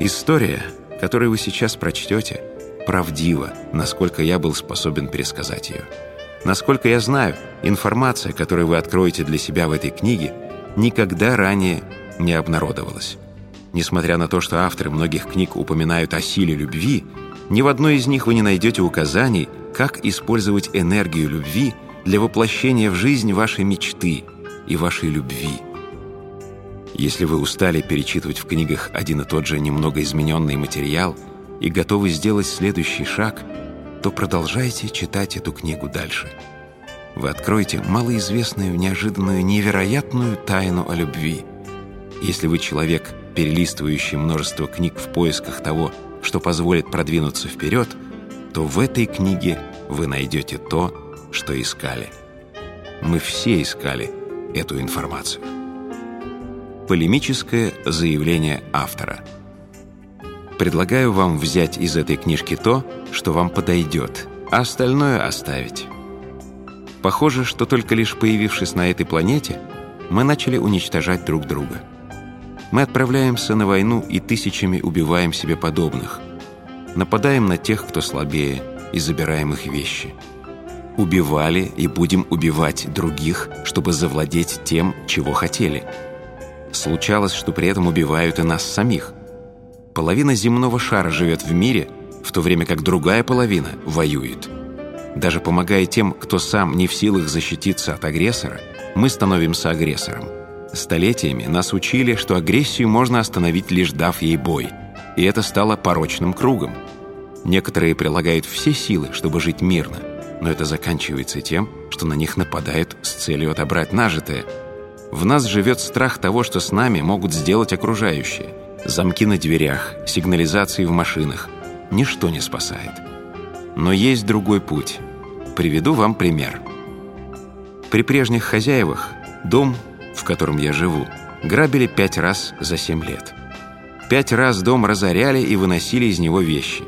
История, которую вы сейчас прочтете, правдива, насколько я был способен пересказать ее. Насколько я знаю, информация, которую вы откроете для себя в этой книге, никогда ранее не обнародовалась. Несмотря на то, что авторы многих книг упоминают о силе любви, ни в одной из них вы не найдете указаний, как использовать энергию любви для воплощения в жизнь вашей мечты и вашей любви. Если вы устали перечитывать в книгах один и тот же немного измененный материал и готовы сделать следующий шаг, то продолжайте читать эту книгу дальше. Вы откроете малоизвестную, неожиданную, невероятную тайну о любви. Если вы человек, перелистывающий множество книг в поисках того, что позволит продвинуться вперед, то в этой книге вы найдете то, что искали. Мы все искали эту информацию. Полемическое заявление автора. Предлагаю вам взять из этой книжки то, что вам подойдет, а остальное оставить. Похоже, что только лишь появившись на этой планете, мы начали уничтожать друг друга. Мы отправляемся на войну и тысячами убиваем себе подобных. Нападаем на тех, кто слабее, и забираем их вещи. Убивали и будем убивать других, чтобы завладеть тем, чего хотели – Случалось, что при этом убивают и нас самих. Половина земного шара живет в мире, в то время как другая половина воюет. Даже помогая тем, кто сам не в силах защититься от агрессора, мы становимся агрессором. Столетиями нас учили, что агрессию можно остановить, лишь дав ей бой. И это стало порочным кругом. Некоторые прилагают все силы, чтобы жить мирно, но это заканчивается тем, что на них нападают с целью отобрать нажитое – в нас живет страх того, что с нами могут сделать окружающие. Замки на дверях, сигнализации в машинах. Ничто не спасает. Но есть другой путь. Приведу вам пример. При прежних хозяевах дом, в котором я живу, грабили пять раз за семь лет. Пять раз дом разоряли и выносили из него вещи.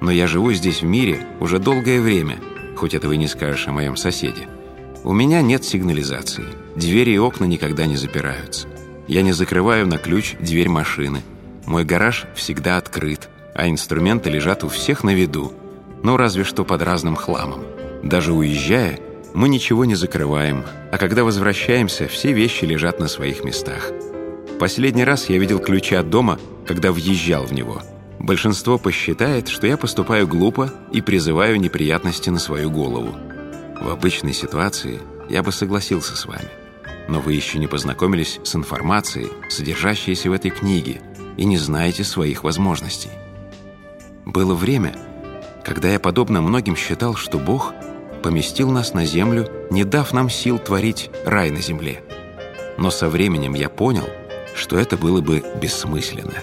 Но я живу здесь в мире уже долгое время, хоть этого и не скажешь о моем соседе. У меня нет сигнализации. Двери и окна никогда не запираются. Я не закрываю на ключ дверь машины. Мой гараж всегда открыт, а инструменты лежат у всех на виду, но разве что под разным хламом. Даже уезжая, мы ничего не закрываем, а когда возвращаемся, все вещи лежат на своих местах. Последний раз я видел ключи от дома, когда въезжал в него. Большинство посчитает, что я поступаю глупо и призываю неприятности на свою голову. В обычной ситуации я бы согласился с вами. Но вы еще не познакомились с информацией, содержащейся в этой книге, и не знаете своих возможностей. Было время, когда я, подобно многим, считал, что Бог поместил нас на землю, не дав нам сил творить рай на земле. Но со временем я понял, что это было бы бессмысленно.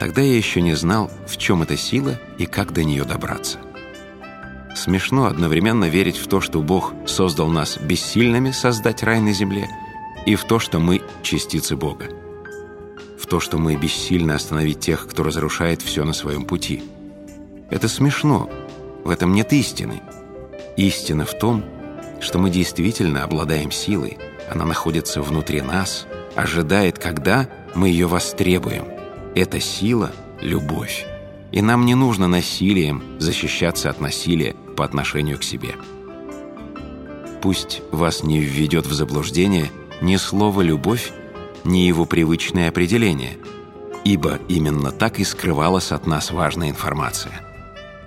Тогда я еще не знал, в чем эта сила и как до нее добраться. Смешно одновременно верить в то, что Бог создал нас бессильными создать рай на земле, и в то, что мы – частицы Бога. В то, что мы бессильны остановить тех, кто разрушает все на своем пути. Это смешно, в этом нет истины. Истина в том, что мы действительно обладаем силой, она находится внутри нас, ожидает, когда мы ее востребуем. Эта сила – любовь. И нам не нужно насилием защищаться от насилия, по отношению к себе. Пусть вас не введет в заблуждение ни слово «любовь», ни его привычное определение, ибо именно так и скрывалась от нас важная информация.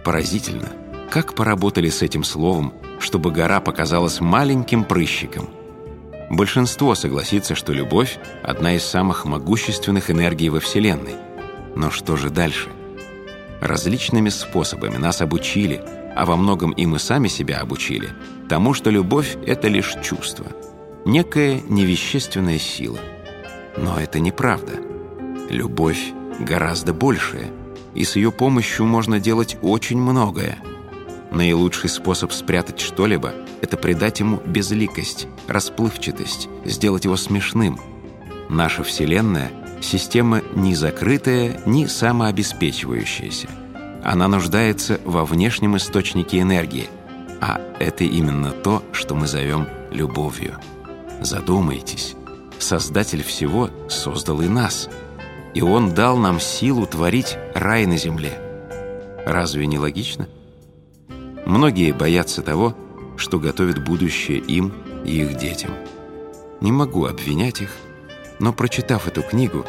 Поразительно, как поработали с этим словом, чтобы гора показалась маленьким прыщиком. Большинство согласится, что любовь – одна из самых могущественных энергий во Вселенной. Но что же дальше? Различными способами нас обучили – а во многом и мы сами себя обучили, тому, что любовь — это лишь чувство, некая невещественная сила. Но это неправда. Любовь гораздо большая, и с ее помощью можно делать очень многое. Наилучший способ спрятать что-либо — это придать ему безликость, расплывчатость, сделать его смешным. Наша Вселенная — система ни закрытая, ни самообеспечивающаяся — она нуждается во внешнем источнике энергии, а это именно то, что мы зовем любовью. Задумайтесь, Создатель всего создал и нас, и Он дал нам силу творить рай на земле. Разве не логично? Многие боятся того, что готовит будущее им и их детям. Не могу обвинять их, но прочитав эту книгу,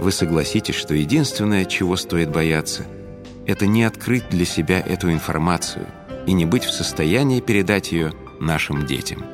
вы согласитесь, что единственное, чего стоит бояться, это не открыть для себя эту информацию и не быть в состоянии передать ее нашим детям.